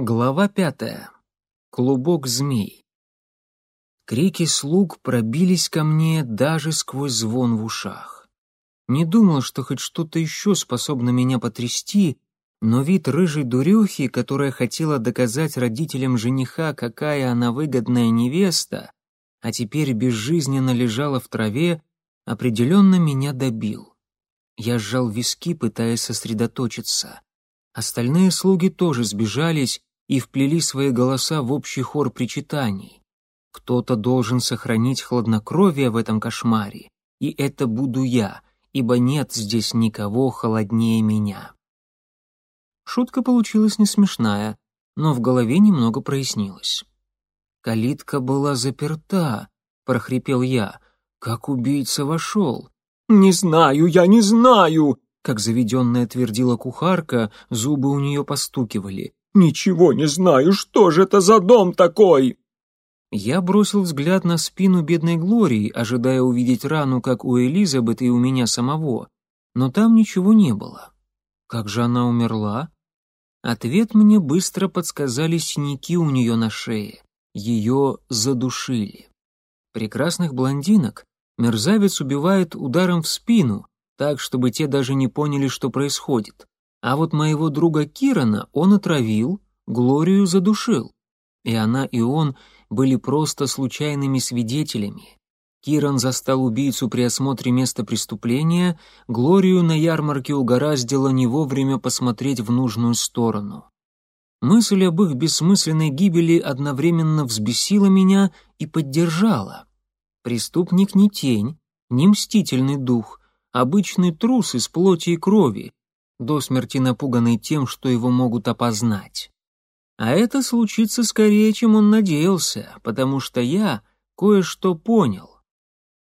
Глава пятая. Клубок змей. Крики слуг пробились ко мне даже сквозь звон в ушах. Не думал, что хоть что-то еще способно меня потрясти, но вид рыжей дурехи, которая хотела доказать родителям жениха, какая она выгодная невеста, а теперь безжизненно лежала в траве, определенно меня добил. Я сжал виски, пытаясь сосредоточиться. Остальные слуги тоже сбежались и вплели свои голоса в общий хор причитаний. Кто-то должен сохранить хладнокровие в этом кошмаре, и это буду я, ибо нет здесь никого холоднее меня. Шутка получилась не смешная, но в голове немного прояснилось. «Калитка была заперта», — прохрипел я. «Как убийца вошел?» «Не знаю, я не знаю!» Как заведенная твердила кухарка, зубы у нее постукивали. «Ничего не знаю, что же это за дом такой?» Я бросил взгляд на спину бедной Глории, ожидая увидеть рану, как у Элизабет и у меня самого, но там ничего не было. Как же она умерла? Ответ мне быстро подсказали синяки у нее на шее. Ее задушили. Прекрасных блондинок мерзавец убивает ударом в спину, так, чтобы те даже не поняли, что происходит. А вот моего друга Кирана он отравил, Глорию задушил. И она, и он были просто случайными свидетелями. Киран застал убийцу при осмотре места преступления, Глорию на ярмарке угораздило не вовремя посмотреть в нужную сторону. Мысль об их бессмысленной гибели одновременно взбесила меня и поддержала. Преступник не тень, не мстительный дух, обычный трус из плоти и крови, до смерти напуганный тем, что его могут опознать. А это случится скорее, чем он надеялся, потому что я кое-что понял.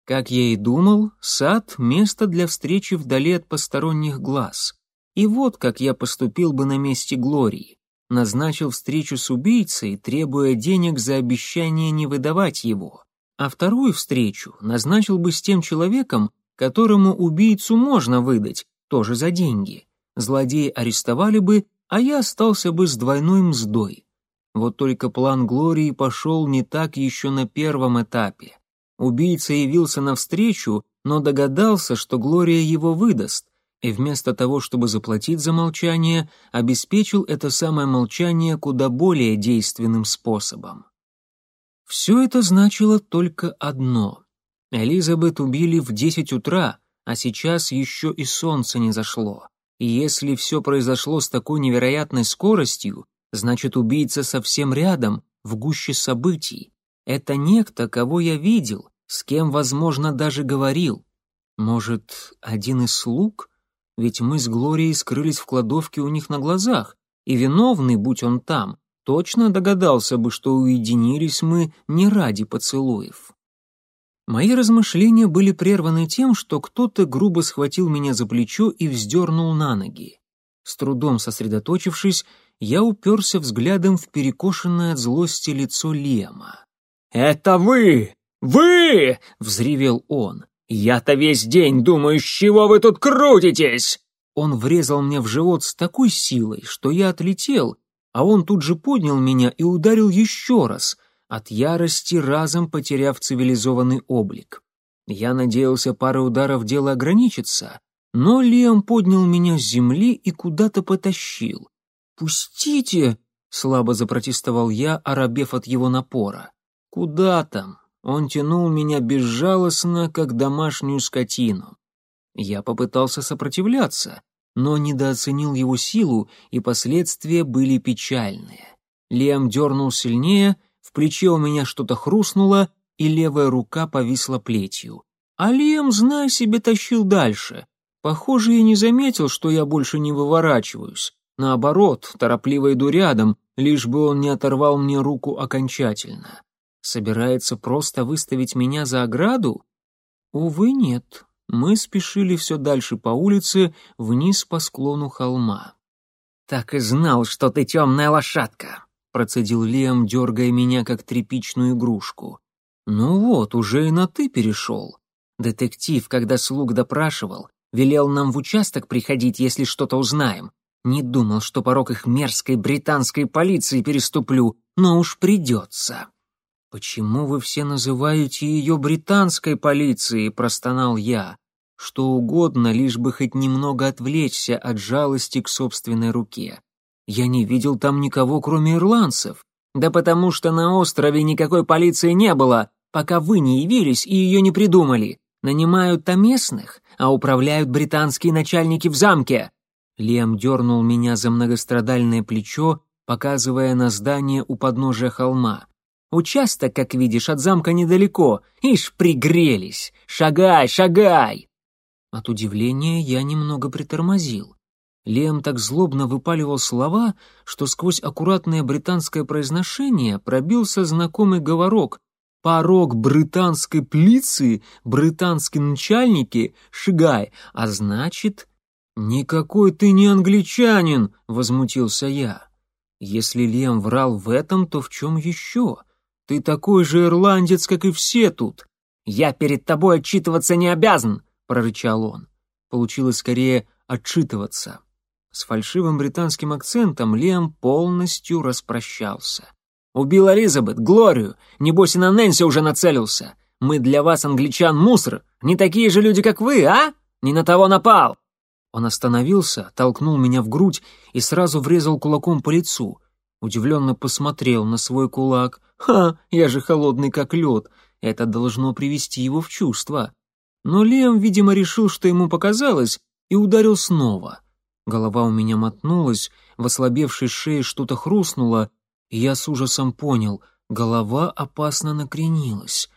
Как я и думал, сад — место для встречи вдали от посторонних глаз. И вот как я поступил бы на месте Глории. Назначил встречу с убийцей, требуя денег за обещание не выдавать его. А вторую встречу назначил бы с тем человеком, которому убийцу можно выдать, тоже за деньги. Злодеи арестовали бы, а я остался бы с двойной мздой. Вот только план Глории пошел не так еще на первом этапе. Убийца явился навстречу, но догадался, что Глория его выдаст, и вместо того, чтобы заплатить за молчание, обеспечил это самое молчание куда более действенным способом. Все это значило только одно. Элизабет убили в десять утра, а сейчас еще и солнце не зашло. И если все произошло с такой невероятной скоростью, значит убийца совсем рядом, в гуще событий. Это некто, кого я видел, с кем, возможно, даже говорил. Может, один из слуг? Ведь мы с Глорией скрылись в кладовке у них на глазах, и виновный, будь он там, точно догадался бы, что уединились мы не ради поцелуев. Мои размышления были прерваны тем, что кто-то грубо схватил меня за плечо и вздернул на ноги. С трудом сосредоточившись, я уперся взглядом в перекошенное от злости лицо Лема. «Это вы! Вы!» — взревел он. «Я-то весь день думаю, с чего вы тут крутитесь!» Он врезал мне в живот с такой силой, что я отлетел, а он тут же поднял меня и ударил еще раз, от ярости разом потеряв цивилизованный облик. Я надеялся парой ударов дело ограничится, но Лиам поднял меня с земли и куда-то потащил. «Пустите!» — слабо запротестовал я, оробев от его напора. «Куда там?» Он тянул меня безжалостно, как домашнюю скотину. Я попытался сопротивляться, но недооценил его силу, и последствия были печальные. Лиам дернул сильнее, плече у меня что-то хрустнуло, и левая рука повисла плетью. А Лем, знай себе, тащил дальше. Похоже, я не заметил, что я больше не выворачиваюсь. Наоборот, торопливо иду рядом, лишь бы он не оторвал мне руку окончательно. Собирается просто выставить меня за ограду? Увы, нет. Мы спешили все дальше по улице, вниз по склону холма. «Так и знал, что ты темная лошадка», процедил Лиам, дергая меня как тряпичную игрушку. «Ну вот, уже и на «ты» перешел. Детектив, когда слуг допрашивал, велел нам в участок приходить, если что-то узнаем. Не думал, что порог их мерзкой британской полиции переступлю, но уж придется. «Почему вы все называете ее британской полицией?» — простонал я. Что угодно, лишь бы хоть немного отвлечься от жалости к собственной руке. Я не видел там никого, кроме ирландцев. Да потому что на острове никакой полиции не было, пока вы не явились и ее не придумали. Нанимают там местных, а управляют британские начальники в замке. Лем дернул меня за многострадальное плечо, показывая на здание у подножия холма. Участок, как видишь, от замка недалеко. Ишь, пригрелись. Шагай, шагай. От удивления я немного притормозил. Лем так злобно выпаливал слова, что сквозь аккуратное британское произношение пробился знакомый говорок. «Порог британской плицы, британские начальники, шигай, а значит...» «Никакой ты не англичанин!» — возмутился я. «Если Лем врал в этом, то в чем еще? Ты такой же ирландец, как и все тут!» «Я перед тобой отчитываться не обязан!» — прорычал он. Получилось скорее «отчитываться». С фальшивым британским акцентом Лем полностью распрощался. «Убил Элизабет, Глорию, небось и на Нэнси уже нацелился. Мы для вас, англичан, мусор, не такие же люди, как вы, а? Не на того напал!» Он остановился, толкнул меня в грудь и сразу врезал кулаком по лицу. Удивленно посмотрел на свой кулак. «Ха, я же холодный как лед. Это должно привести его в чувство». Но Лем, видимо, решил, что ему показалось, и ударил снова — Голова у меня мотнулась, в ослабевшей шее что-то хрустнуло, и я с ужасом понял, голова опасно накренилась.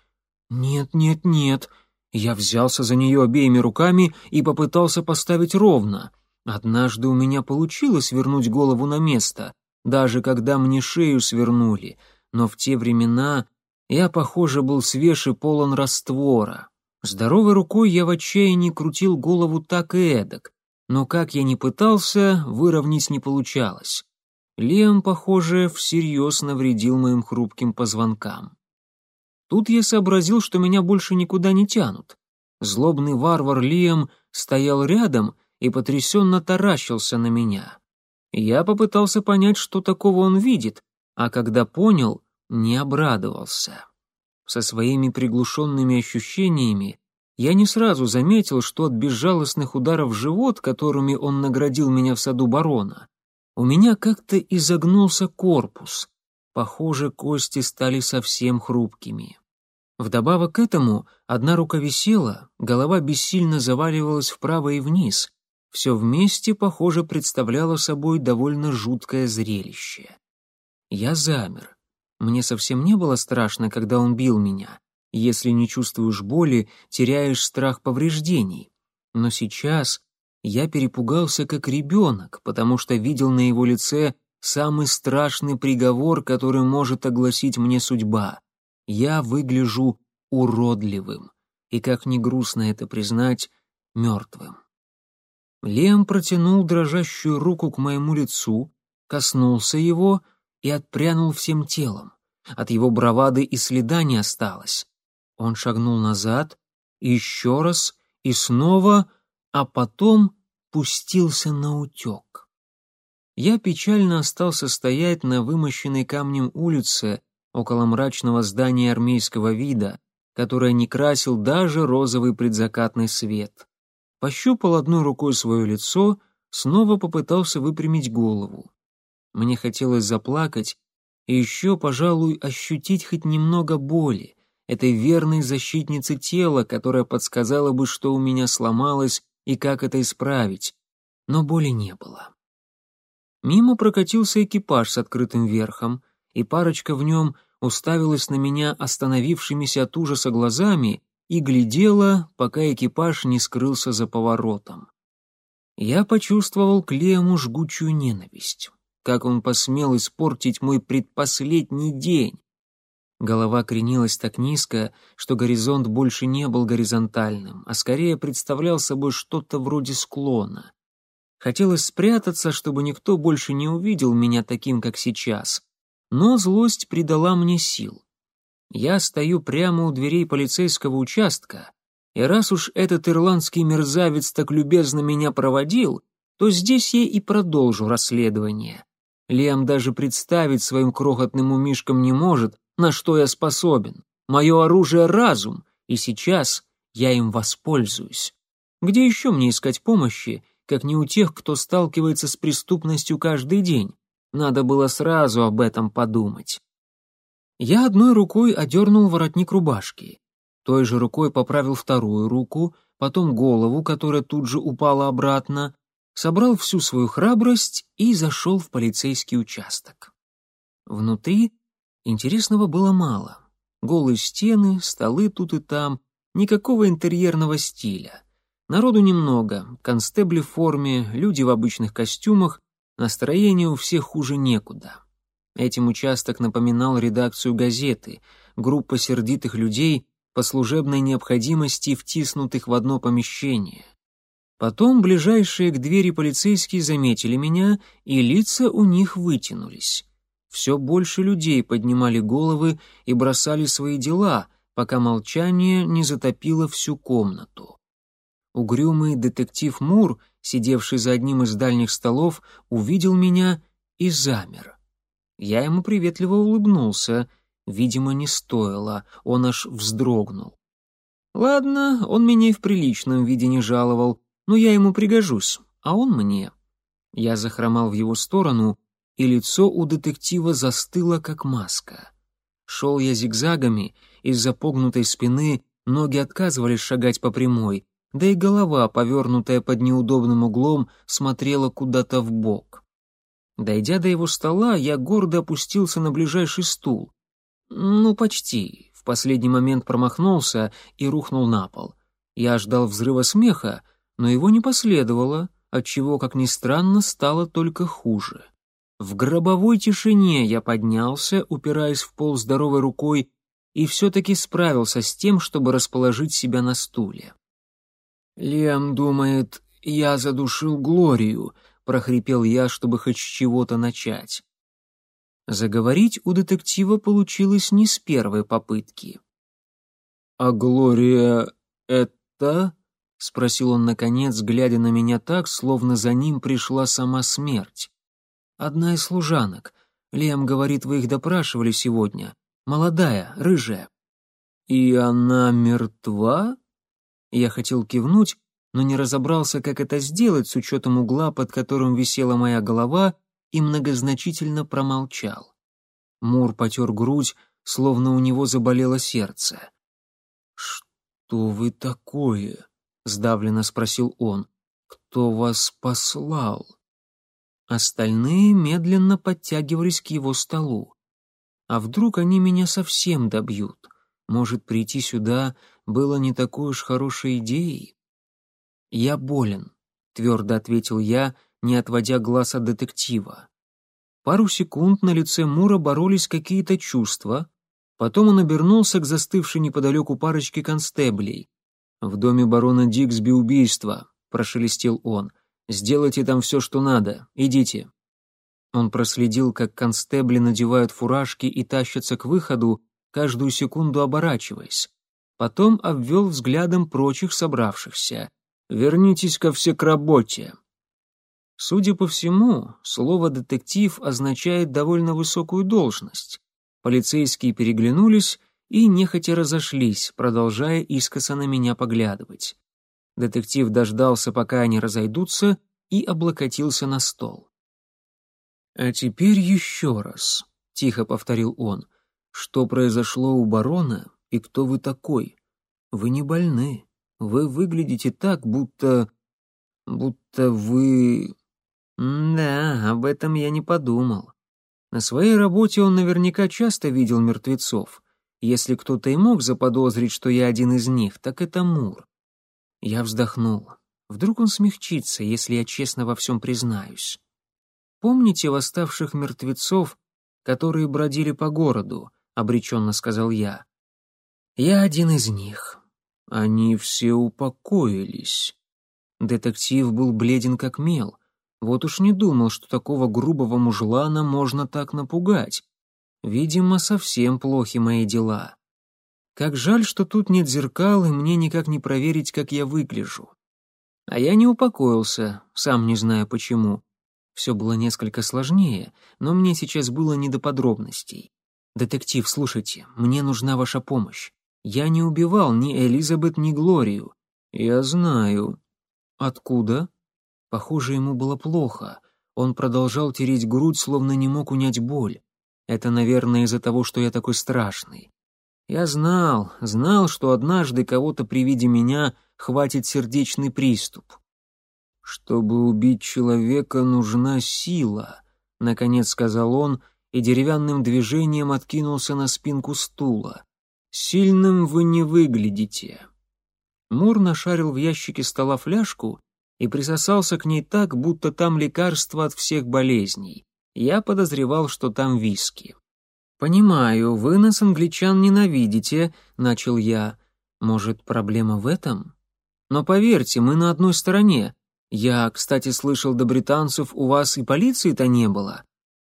«Нет, нет, нет». Я взялся за нее обеими руками и попытался поставить ровно. Однажды у меня получилось вернуть голову на место, даже когда мне шею свернули, но в те времена я, похоже, был свеж и полон раствора. Здоровой рукой я в отчаянии крутил голову так и эдак, но как я ни пытался, выровнять не получалось. Лем, похоже, всерьез навредил моим хрупким позвонкам. Тут я сообразил, что меня больше никуда не тянут. Злобный варвар Лиам стоял рядом и потрясенно таращился на меня. Я попытался понять, что такого он видит, а когда понял, не обрадовался. Со своими приглушенными ощущениями я не сразу заметил, что от безжалостных ударов в живот, которыми он наградил меня в саду барона, у меня как-то изогнулся корпус. Похоже, кости стали совсем хрупкими. Вдобавок к этому одна рука висела, голова бессильно заваливалась вправо и вниз. Все вместе, похоже, представляло собой довольно жуткое зрелище. Я замер. Мне совсем не было страшно, когда он бил меня. Если не чувствуешь боли, теряешь страх повреждений. Но сейчас я перепугался как ребенок, потому что видел на его лице самый страшный приговор, который может огласить мне судьба. Я выгляжу уродливым, и, как ни грустно это признать, мертвым. Лем протянул дрожащую руку к моему лицу, коснулся его и отпрянул всем телом. От его бравады и следа не осталось. Он шагнул назад, еще раз и снова, а потом пустился на утек. Я печально остался стоять на вымощенной камнем улице около мрачного здания армейского вида, которое не красил даже розовый предзакатный свет. Пощупал одной рукой свое лицо, снова попытался выпрямить голову. Мне хотелось заплакать и еще, пожалуй, ощутить хоть немного боли, этой верной защитницы тела, которая подсказала бы, что у меня сломалось и как это исправить, но боли не было. Мимо прокатился экипаж с открытым верхом, и парочка в нем уставилась на меня остановившимися от ужаса глазами и глядела, пока экипаж не скрылся за поворотом. Я почувствовал к Лему жгучую ненависть. Как он посмел испортить мой предпоследний день? Голова кренилась так низко, что горизонт больше не был горизонтальным, а скорее представлял собой что-то вроде склона. Хотелось спрятаться, чтобы никто больше не увидел меня таким, как сейчас. Но злость придала мне сил. Я стою прямо у дверей полицейского участка, и раз уж этот ирландский мерзавец так любезно меня проводил, то здесь я и продолжу расследование. Лиам даже представить своим крохотным умишкам не может, на что я способен. Мое оружие — разум, и сейчас я им воспользуюсь. Где еще мне искать помощи, как не у тех, кто сталкивается с преступностью каждый день? Надо было сразу об этом подумать. Я одной рукой одернул воротник рубашки, той же рукой поправил вторую руку, потом голову, которая тут же упала обратно, собрал всю свою храбрость и зашел в полицейский участок. Внутри интересного было мало. Голые стены, столы тут и там, никакого интерьерного стиля. Народу немного, констебли в форме, люди в обычных костюмах, настроение у всех хуже некуда. Этим участок напоминал редакцию газеты, группа сердитых людей по служебной необходимости втиснутых в одно помещение. Потом ближайшие к двери полицейские заметили меня, и лица у них вытянулись. Все больше людей поднимали головы и бросали свои дела, пока молчание не затопило всю комнату. Угрюмый детектив Мур, сидевший за одним из дальних столов, увидел меня и замер. Я ему приветливо улыбнулся. Видимо, не стоило, он аж вздрогнул. Ладно, он меня и в приличном виде не жаловал, но я ему пригожусь, а он мне. Я захромал в его сторону, и лицо у детектива застыло, как маска. Шел я зигзагами, из-за погнутой спины ноги отказывались шагать по прямой, да и голова, повернутая под неудобным углом, смотрела куда-то в бок. Дойдя до его стола, я гордо опустился на ближайший стул. Ну, почти. В последний момент промахнулся и рухнул на пол. Я ждал взрыва смеха, но его не последовало, отчего, как ни странно, стало только хуже. В гробовой тишине я поднялся, упираясь в пол здоровой рукой, и все-таки справился с тем, чтобы расположить себя на стуле. Лиам думает, я задушил Глорию, прохрипел я, чтобы хоть с чего-то начать. Заговорить у детектива получилось не с первой попытки. «А Глория это?» — спросил он наконец, глядя на меня так, словно за ним пришла сама смерть. «Одна из служанок. Лиам говорит, вы их допрашивали сегодня. Молодая, рыжая». «И она мертва?» Я хотел кивнуть, но не разобрался, как это сделать с учетом угла, под которым висела моя голова, и многозначительно промолчал. Мур потер грудь, словно у него заболело сердце. «Что вы такое?» — сдавленно спросил он. «Кто вас послал?» Остальные медленно подтягивались к его столу. А вдруг они меня совсем добьют? Может, прийти сюда было не такой уж хорошей идеей? «Я болен», — твердо ответил я, не отводя глаз от детектива. Пару секунд на лице Мура боролись какие-то чувства, потом он обернулся к застывшей неподалеку парочке констеблей. «В доме барона Диксби убийство», — прошелестел он. «Сделайте там все, что надо. Идите». Он проследил, как констебли надевают фуражки и тащатся к выходу, каждую секунду оборачиваясь. Потом обвел взглядом прочих собравшихся. Вернитесь ко все к работе. Судя по всему, слово «детектив» означает довольно высокую должность. Полицейские переглянулись и нехотя разошлись, продолжая искоса на меня поглядывать. Детектив дождался, пока они разойдутся, и облокотился на стол. «А теперь еще раз», — тихо повторил он, — «что произошло у барона и кто вы такой? Вы не больны. Вы выглядите так, будто... будто вы... да, об этом я не подумал. На своей работе он наверняка часто видел мертвецов. Если кто-то и мог заподозрить, что я один из них, так это Мур. Я вздохнул. Вдруг он смягчится, если я честно во всем признаюсь. Помните восставших мертвецов, которые бродили по городу, обреченно сказал я. Я один из них. Они все упокоились. Детектив был бледен как мел. Вот уж не думал, что такого грубого мужлана можно так напугать. Видимо, совсем плохи мои дела. Как жаль, что тут нет зеркал, и мне никак не проверить, как я выгляжу. А я не упокоился, сам не знаю почему. Все было несколько сложнее, но мне сейчас было не до подробностей. «Детектив, слушайте, мне нужна ваша помощь. Я не убивал ни Элизабет, ни Глорию». «Я знаю». «Откуда?» Похоже, ему было плохо. Он продолжал тереть грудь, словно не мог унять боль. Это, наверное, из-за того, что я такой страшный. Я знал, знал, что однажды кого-то при виде меня хватит сердечный приступ. Чтобы убить человека, нужна сила, наконец сказал он и деревянным движением откинулся на спинку стула. Сильным вы не выглядите. Мур нашарил в ящике стола фляжку и присосался к ней так, будто там лекарство от всех болезней. Я подозревал, что там виски. «Понимаю, вы нас, англичан, ненавидите», — начал я. «Может, проблема в этом? Но поверьте, мы на одной стороне. Я, кстати, слышал, до британцев у вас и полиции-то не было».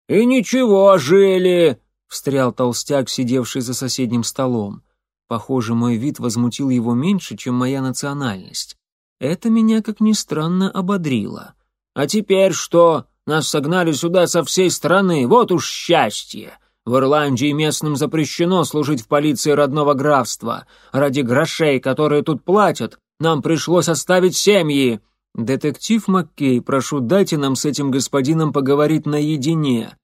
«И ничего, жили!» — встрял толстяк, сидевший за соседним столом. Похоже, мой вид возмутил его меньше, чем моя национальность. Это меня, как ни странно, ободрило. «А теперь что? Нас согнали сюда со всей страны, вот уж счастье! В Ирландии местным запрещено служить в полиции родного графства. Ради грошей, которые тут платят, нам пришлось оставить семьи!» «Детектив Маккей, прошу, дайте нам с этим господином поговорить наедине».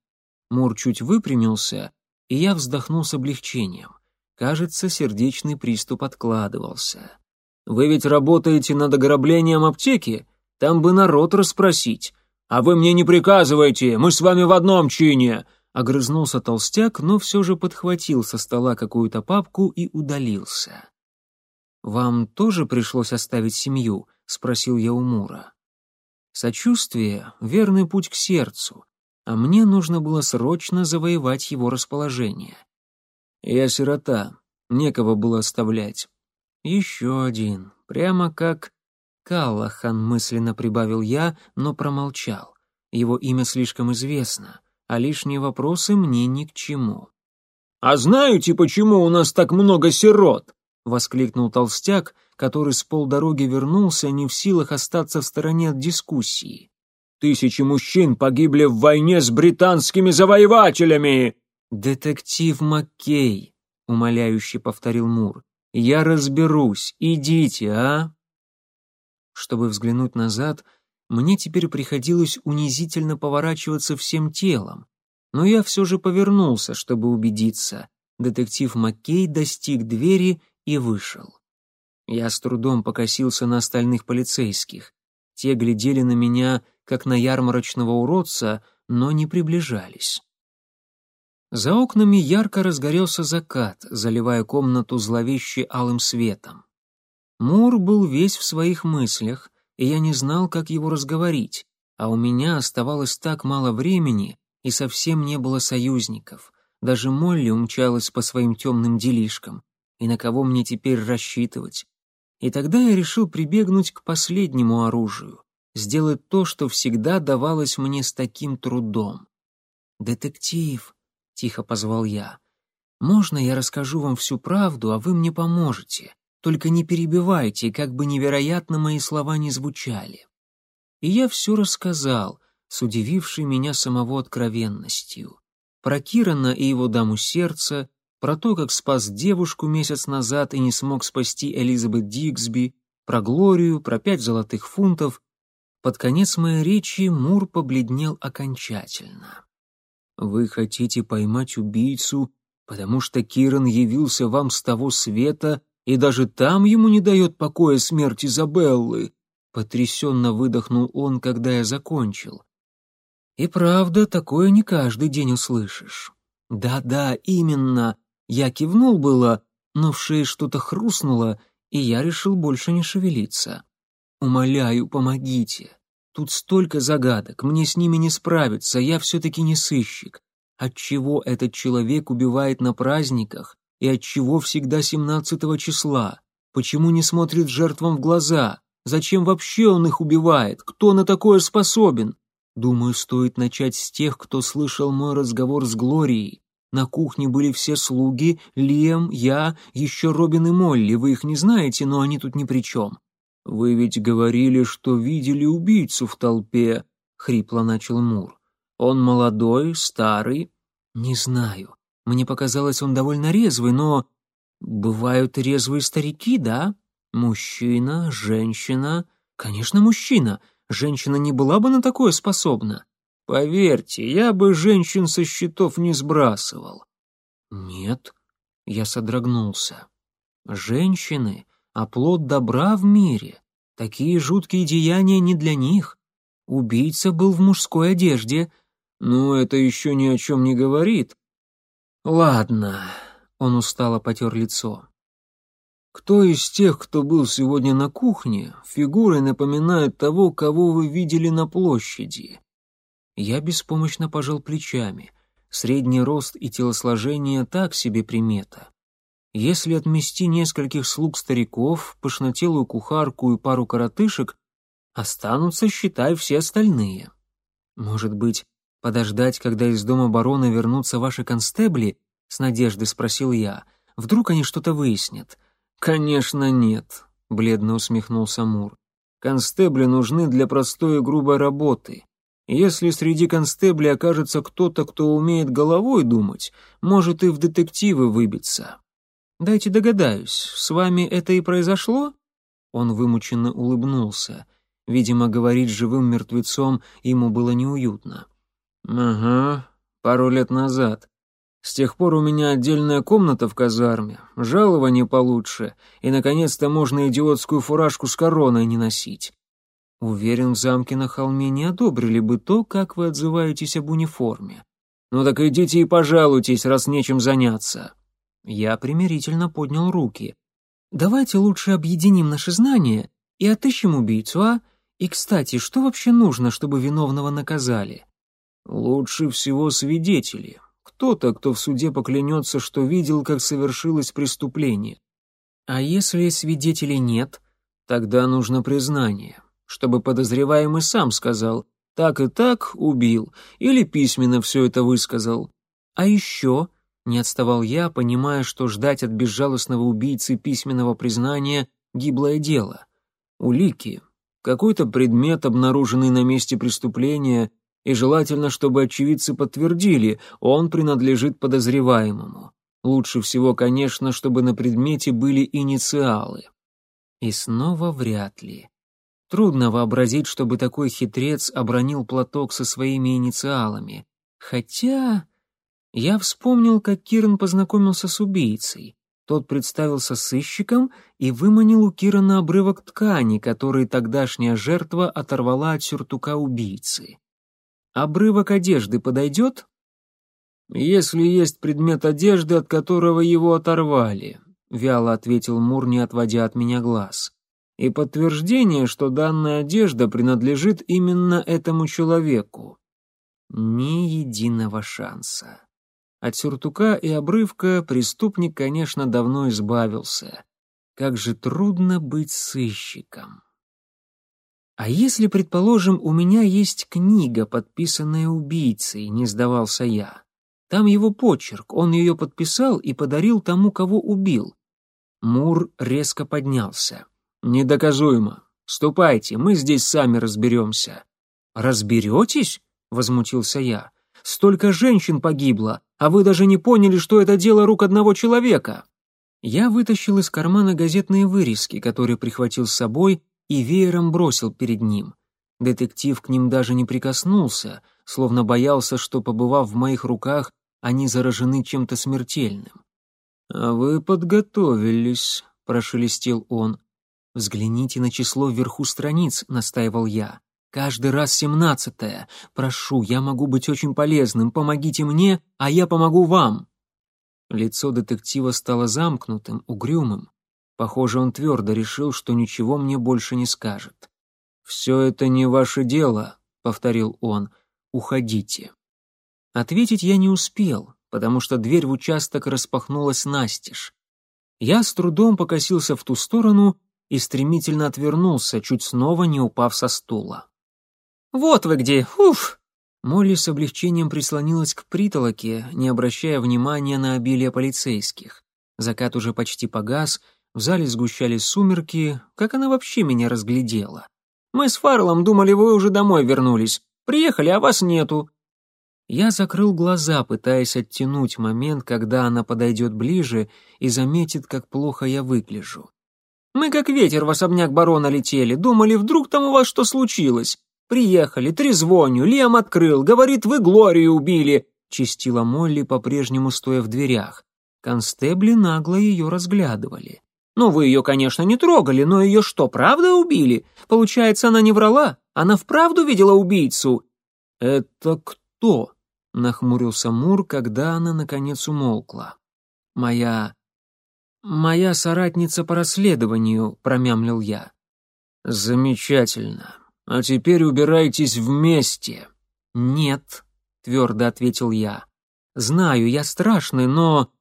Мур чуть выпрямился, и я вздохнул с облегчением. Кажется, сердечный приступ откладывался. Вы ведь работаете над ограблением аптеки? Там бы народ расспросить. А вы мне не приказывайте, мы с вами в одном чине!» Огрызнулся толстяк, но все же подхватил со стола какую-то папку и удалился. «Вам тоже пришлось оставить семью?» — спросил я у Мура. Сочувствие — верный путь к сердцу, а мне нужно было срочно завоевать его расположение. Я сирота, некого было оставлять. Еще один, прямо как... Каллахан мысленно прибавил я, но промолчал. Его имя слишком известно, а лишние вопросы мне ни к чему. «А знаете, почему у нас так много сирот?» — воскликнул толстяк, который с полдороги вернулся, не в силах остаться в стороне от дискуссии. «Тысячи мужчин погибли в войне с британскими завоевателями!» «Детектив Маккей», — умоляюще повторил Мур. Я разберусь, идите, а?» Чтобы взглянуть назад, мне теперь приходилось унизительно поворачиваться всем телом. Но я все же повернулся, чтобы убедиться. Детектив Маккей достиг двери и вышел. Я с трудом покосился на остальных полицейских. Те глядели на меня, как на ярмарочного уродца, но не приближались. За окнами ярко разгорелся закат, заливая комнату зловеще алым светом. Мур был весь в своих мыслях, и я не знал, как его разговорить, а у меня оставалось так мало времени, и совсем не было союзников. Даже Молли умчалась по своим темным делишкам. И на кого мне теперь рассчитывать? И тогда я решил прибегнуть к последнему оружию, сделать то, что всегда давалось мне с таким трудом. «Детектив», тихо позвал я. «Можно я расскажу вам всю правду, а вы мне поможете? Только не перебивайте, как бы невероятно мои слова не звучали». И я все рассказал, с удивившей меня самого откровенностью. Про Кирана и его даму сердца, про то, как спас девушку месяц назад и не смог спасти Элизабет Диксби, про Глорию, про пять золотых фунтов. Под конец моей речи Мур побледнел окончательно. Вы хотите поймать убийцу, потому что Киран явился вам с того света, и даже там ему не дает покоя смерть Изабеллы. Потрясенно выдохнул он, когда я закончил. И правда, такое не каждый день услышишь. Да-да, именно. Я кивнул было, но в шее что-то хрустнуло, и я решил больше не шевелиться. Умоляю, помогите. Тут столько загадок, мне с ними не справиться, я все-таки не сыщик. Отчего этот человек убивает на праздниках и отчего всегда 17 числа? Почему не смотрит жертвам в глаза? Зачем вообще он их убивает? Кто на такое способен? Думаю, стоит начать с тех, кто слышал мой разговор с Глорией. На кухне были все слуги, Лиам, я, еще Робин и Молли, вы их не знаете, но они тут ни при чем. «Вы ведь говорили, что видели убийцу в толпе», — хрипло начал Мур. «Он молодой, старый?» «Не знаю. Мне показалось, он довольно резвый, но...» «Бывают резвые старики, да? Мужчина, женщина...» «Конечно, мужчина. Женщина не была бы на такое способна». «Поверьте, я бы женщин со счетов не сбрасывал». «Нет», — я содрогнулся. «Женщины — оплот добра в мире. Такие жуткие деяния не для них. Убийца был в мужской одежде. Ну, это еще ни о чем не говорит. Ладно, он устало потер лицо. Кто из тех, кто был сегодня на кухне, фигурой напоминает того, кого вы видели на площади? Я беспомощно пожал плечами. Средний рост и телосложение так себе примета. Если отмести нескольких слуг стариков, пышнотелую кухарку и пару коротышек, останутся, считай, все остальные. Может быть, подождать, когда из дома барона вернутся ваши констебли? С надеждой спросил я. Вдруг они что-то выяснят? Конечно, нет, бледно усмехнулся Мур. Констебли нужны для простой и грубой работы. Если среди констеблей окажется кто-то, кто умеет головой думать, может и в детективы выбиться. Дайте догадаюсь, с вами это и произошло? Он вымученно улыбнулся. Видимо, говорить живым мертвецом ему было неуютно. Ага, пару лет назад. С тех пор у меня отдельная комната в казарме, жалование получше, и, наконец-то, можно идиотскую фуражку с короной не носить. Уверен, в замке на холме не одобрили бы то, как вы отзываетесь об униформе. Ну так идите и пожалуйтесь, раз нечем заняться. Я примирительно поднял руки. «Давайте лучше объединим наши знания и отыщем убийцу, а? И, кстати, что вообще нужно, чтобы виновного наказали?» «Лучше всего свидетели. Кто-то, кто в суде поклянется, что видел, как совершилось преступление. А если свидетелей нет, тогда нужно признание, чтобы подозреваемый сам сказал «так и так убил» или письменно все это высказал. А еще не отставал я, понимая, что ждать от безжалостного убийцы письменного признания — гиблое дело. Улики. Какой-то предмет, обнаруженный на месте преступления, и желательно, чтобы очевидцы подтвердили, он принадлежит подозреваемому. Лучше всего, конечно, чтобы на предмете были инициалы. И снова вряд ли. Трудно вообразить, чтобы такой хитрец обронил платок со своими инициалами. Хотя... Я вспомнил, как Киран познакомился с убийцей. Тот представился сыщиком и выманил у Кирана обрывок ткани, который тогдашняя жертва оторвала от сюртука убийцы. «Обрывок одежды подойдет?» «Если есть предмет одежды, от которого его оторвали», — вяло ответил Мур, не отводя от меня глаз. «И подтверждение, что данная одежда принадлежит именно этому человеку». Ни единого шанса. От сюртука и обрывка преступник, конечно, давно избавился. Как же трудно быть сыщиком. А если, предположим, у меня есть книга, подписанная убийцей, не сдавался я. Там его почерк, он ее подписал и подарил тому, кого убил. Мур резко поднялся. «Недоказуемо. Ступайте, мы здесь сами разберемся». «Разберетесь?» — возмутился я. «Столько женщин погибло, а вы даже не поняли, что это дело рук одного человека». Я вытащил из кармана газетные вырезки, которые прихватил с собой, и веером бросил перед ним. Детектив к ним даже не прикоснулся, словно боялся, что, побывав в моих руках, они заражены чем-то смертельным. «А вы подготовились», — прошелестел он. «Взгляните на число вверху страниц», — настаивал я. Каждый раз семнадцатое. Прошу, я могу быть очень полезным. Помогите мне, а я помогу вам. Лицо детектива стало замкнутым, угрюмым. Похоже, он твердо решил, что ничего мне больше не скажет. «Все это не ваше дело», — повторил он. «Уходите». Ответить я не успел, потому что дверь в участок распахнулась настежь. Я с трудом покосился в ту сторону и стремительно отвернулся, чуть снова не упав со стула. «Вот вы где! Уф!» Молли с облегчением прислонилась к притолоке, не обращая внимания на обилие полицейских. Закат уже почти погас, В зале сгущались сумерки. Как она вообще меня разглядела? Мы с Фарлом думали, вы уже домой вернулись. Приехали, а вас нету. Я закрыл глаза, пытаясь оттянуть момент, когда она подойдет ближе и заметит, как плохо я выгляжу. Мы как ветер в особняк барона летели, думали, вдруг там у вас что случилось. Приехали, трезвоню, Лиам открыл, говорит, вы Глорию убили, чистила Молли, по-прежнему стоя в дверях. Констебли нагло ее разглядывали. «Ну, вы ее, конечно, не трогали, но ее что, правда убили? Получается, она не врала? Она вправду видела убийцу?» «Это кто?» — нахмурился Мур, когда она, наконец, умолкла. «Моя... моя соратница по расследованию», — промямлил я. «Замечательно. А теперь убирайтесь вместе». «Нет», — твердо ответил я. «Знаю, я страшный, но...»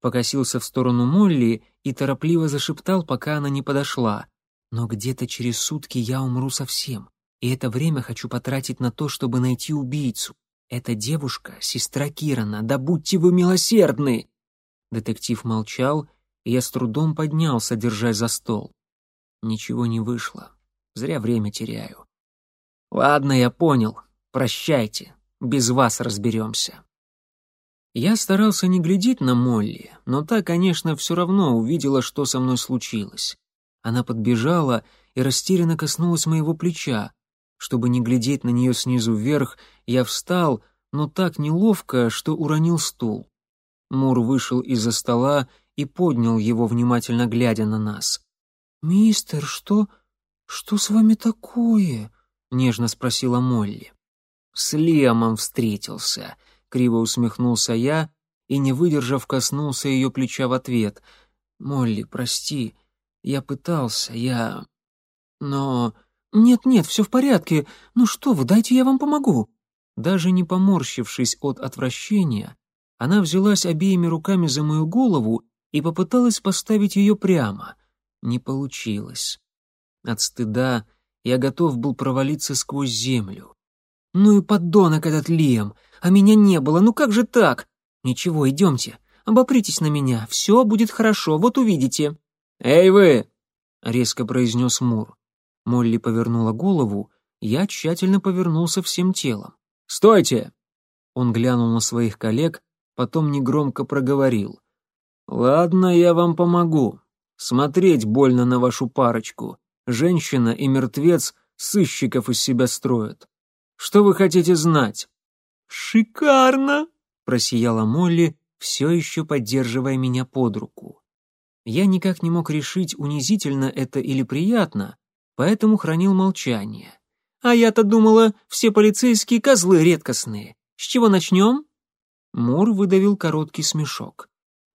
Покосился в сторону Молли и торопливо зашептал, пока она не подошла. «Но где-то через сутки я умру совсем, и это время хочу потратить на то, чтобы найти убийцу. Эта девушка — сестра Кирана, да будьте вы милосердны!» Детектив молчал, и я с трудом поднялся, держась за стол. Ничего не вышло. Зря время теряю. «Ладно, я понял. Прощайте. Без вас разберемся». Я старался не глядеть на Молли, но та, конечно, все равно увидела, что со мной случилось. Она подбежала и растерянно коснулась моего плеча. Чтобы не глядеть на нее снизу вверх, я встал, но так неловко, что уронил стул. Мур вышел из-за стола и поднял его, внимательно глядя на нас. «Мистер, что... что с вами такое?» — нежно спросила Молли. «С Лемом встретился», — криво усмехнулся я и, не выдержав, коснулся ее плеча в ответ. «Молли, прости, я пытался, я... но...» «Нет-нет, все в порядке. Ну что вы, дайте я вам помогу». Даже не поморщившись от отвращения, она взялась обеими руками за мою голову и попыталась поставить ее прямо. Не получилось. От стыда я готов был провалиться сквозь землю. «Ну и подонок этот Лиам! А меня не было, ну как же так? Ничего, идемте, обопритесь на меня, все будет хорошо, вот увидите». «Эй вы!» — резко произнес Мур. Молли повернула голову, я тщательно повернулся всем телом. «Стойте!» Он глянул на своих коллег, потом негромко проговорил. «Ладно, я вам помогу. Смотреть больно на вашу парочку. Женщина и мертвец сыщиков из себя строят. Что вы хотите знать?» «Шикарно!» — просияла Молли, все еще поддерживая меня под руку. Я никак не мог решить, унизительно это или приятно, поэтому хранил молчание. «А я-то думала, все полицейские козлы редкостные. С чего начнем?» Мур выдавил короткий смешок.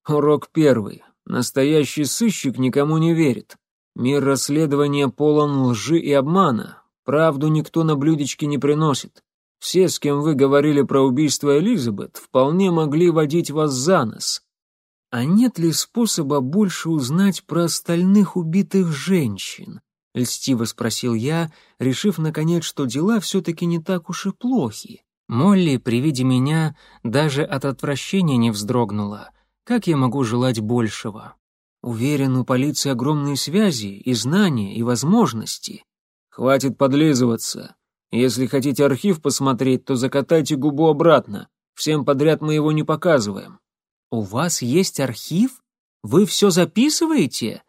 «Урок первый. Настоящий сыщик никому не верит. Мир расследования полон лжи и обмана. Правду никто на блюдечке не приносит. Все, с кем вы говорили про убийство Элизабет, вполне могли водить вас за нос. А нет ли способа больше узнать про остальных убитых женщин? — льстиво спросил я, решив, наконец, что дела все-таки не так уж и плохи. Молли при виде меня даже от отвращения не вздрогнула. Как я могу желать большего? Уверен, у полиции огромные связи и знания, и возможности. Хватит подлизываться. Если хотите архив посмотреть, то закатайте губу обратно. Всем подряд мы его не показываем. У вас есть архив? Вы все записываете?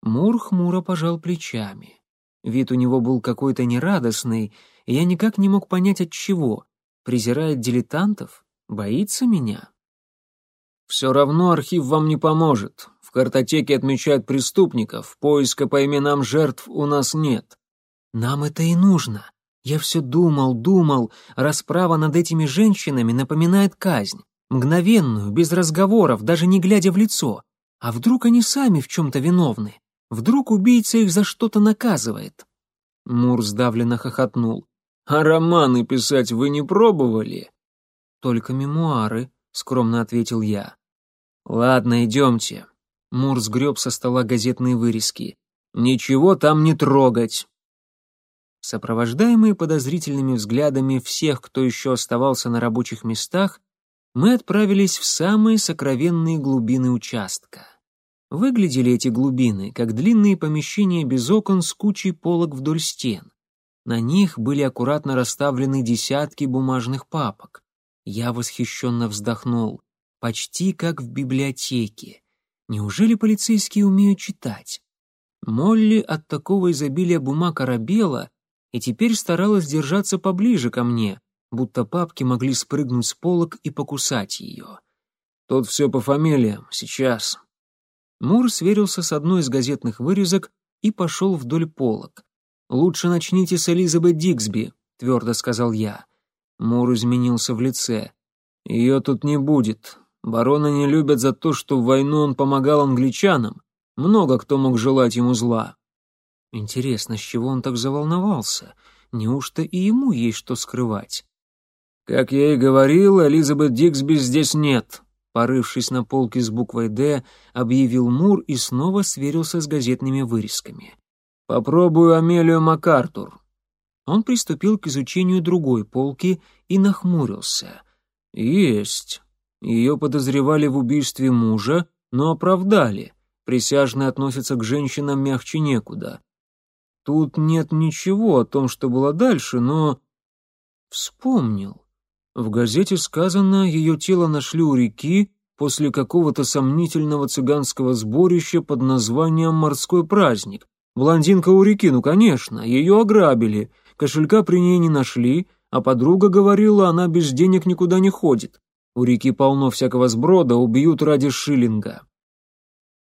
Мур хмуро пожал плечами. Вид у него был какой-то нерадостный, и я никак не мог понять от чего. Презирает дилетантов? Боится меня? Все равно архив вам не поможет. В картотеке отмечают преступников, поиска по именам жертв у нас нет. Нам это и нужно. Я все думал, думал, расправа над этими женщинами напоминает казнь. Мгновенную, без разговоров, даже не глядя в лицо. А вдруг они сами в чем-то виновны? Вдруг убийца их за что-то наказывает?» Мур сдавленно хохотнул. «А романы писать вы не пробовали?» «Только мемуары», — скромно ответил я. «Ладно, идемте». Мур сгреб со стола газетные вырезки. «Ничего там не трогать». Сопровождаемые подозрительными взглядами всех, кто еще оставался на рабочих местах, мы отправились в самые сокровенные глубины участка. Выглядели эти глубины, как длинные помещения без окон с кучей полок вдоль стен. На них были аккуратно расставлены десятки бумажных папок. Я восхищенно вздохнул. Почти как в библиотеке. Неужели полицейские умеют читать? Молли от такого изобилия бумаг оробела и теперь старалась держаться поближе ко мне, будто папки могли спрыгнуть с полок и покусать ее. «Тут все по фамилиям, сейчас». Мур сверился с одной из газетных вырезок и пошел вдоль полок. «Лучше начните с Элизабет Диксби», — твердо сказал я. Мур изменился в лице. «Ее тут не будет. Барона не любят за то, что в войну он помогал англичанам. Много кто мог желать ему зла». Интересно, с чего он так заволновался? Неужто и ему есть что скрывать? «Как я и говорил, Элизабет Диксби здесь нет», порывшись на полке с буквой «Д», объявил Мур и снова сверился с газетными вырезками. «Попробую Амелию МакАртур». Он приступил к изучению другой полки и нахмурился. «Есть. Ее подозревали в убийстве мужа, но оправдали. Присяжные относятся к женщинам мягче некуда. Тут нет ничего о том, что было дальше, но...» Вспомнил. В газете сказано, ее тело нашли у реки после какого-то сомнительного цыганского сборища под названием «Морской праздник». Блондинка у реки, ну, конечно, ее ограбили, кошелька при ней не нашли, а подруга говорила, она без денег никуда не ходит. У реки полно всякого сброда, убьют ради шиллинга.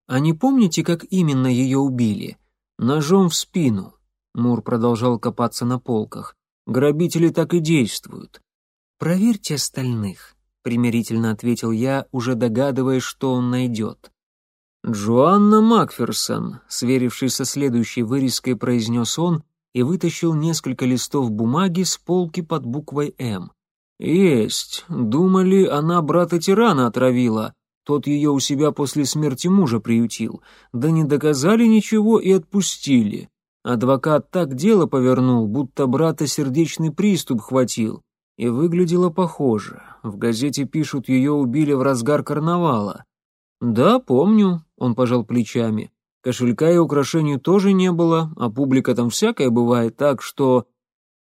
А не помните, как именно ее убили? Ножом в спину. Мур продолжал копаться на полках. Грабители так и действуют. «Проверьте остальных», — примирительно ответил я, уже догадываясь, что он найдет. «Джоанна Макферсон», — сверившись со следующей вырезкой, произнес он и вытащил несколько листов бумаги с полки под буквой «М». «Есть. Думали, она брата тирана отравила. Тот ее у себя после смерти мужа приютил. Да не доказали ничего и отпустили. Адвокат так дело повернул, будто брата сердечный приступ хватил и выглядела похоже. В газете пишут, ее убили в разгар карнавала. «Да, помню», — он пожал плечами. «Кошелька и украшений тоже не было, а публика там всякая бывает, так что...»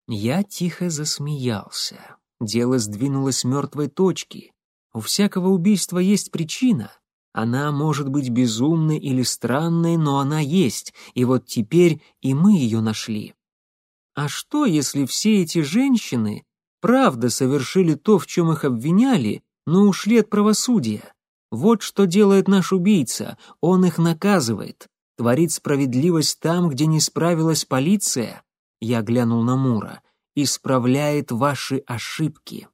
Я тихо засмеялся. Дело сдвинулось с мертвой точки. У всякого убийства есть причина. Она может быть безумной или странной, но она есть, и вот теперь и мы ее нашли. А что, если все эти женщины правда совершили то, в чем их обвиняли, но ушли от правосудия. Вот что делает наш убийца, он их наказывает, творит справедливость там, где не справилась полиция. Я глянул на Мура. Исправляет ваши ошибки.